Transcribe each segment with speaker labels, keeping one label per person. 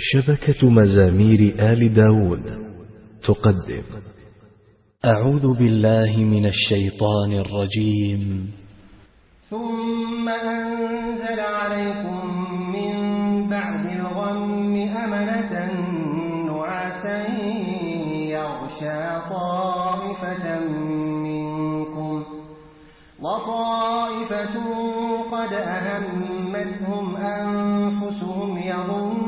Speaker 1: شبكة مزامير آل داود. تقدم.
Speaker 2: أعوذ بالله من الشيطان الرجيم.
Speaker 3: ثم أنزل عليكم من بعد الغم أمنة نعاسا يغشى طائفة منكم. وطائفة قد أهمتهم أنفسهم يظنون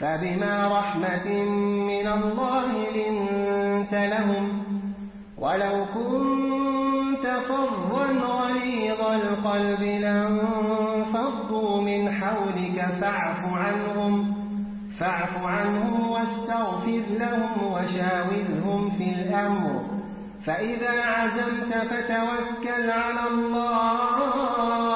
Speaker 3: فبما رحمة من الله لنت لهم ولو كنت فرا غليظ القلب لانفضوا من حولك فاعف عنهم فاعف عنهم واستغفر لهم وشاورهم في الأمر. فإذا عزمت فتوكل على الله.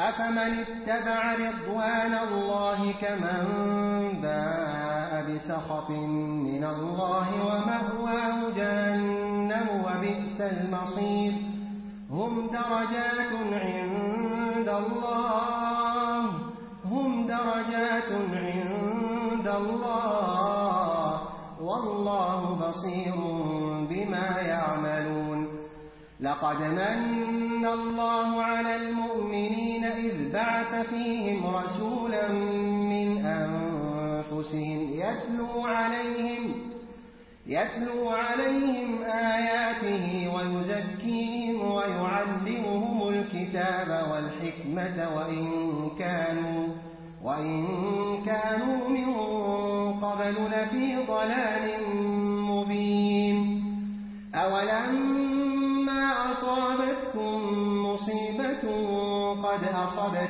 Speaker 3: أفمن اتبع رضوان الله كمن باء بسخط من الله ومهواه جهنم وبئس المصير هم درجات عند الله هم درجات عند الله والله بصير بما يعملون لقد من الله على المؤمنين بعث فيهم رسولا من أنفسهم يتلو عليهم يتلو عليهم آياته ويزكيهم ويعلمهم الكتاب والحكمة وإن كانوا وإن كانوا من قبل لفي ضلال مبين أولما أصابتكم مصيبة قد أصبت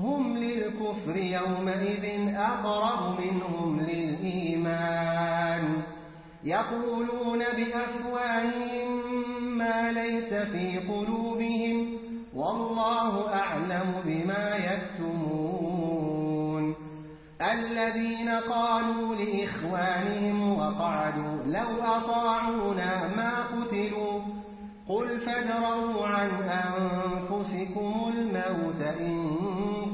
Speaker 3: هم للكفر يومئذ أقرب منهم للإيمان. يقولون بأفواههم ما ليس في قلوبهم والله أعلم بما يكتمون. الذين قالوا لإخوانهم وقعدوا لو أطاعونا ما قتلوا قل فادروا عن أنفسكم الموت إن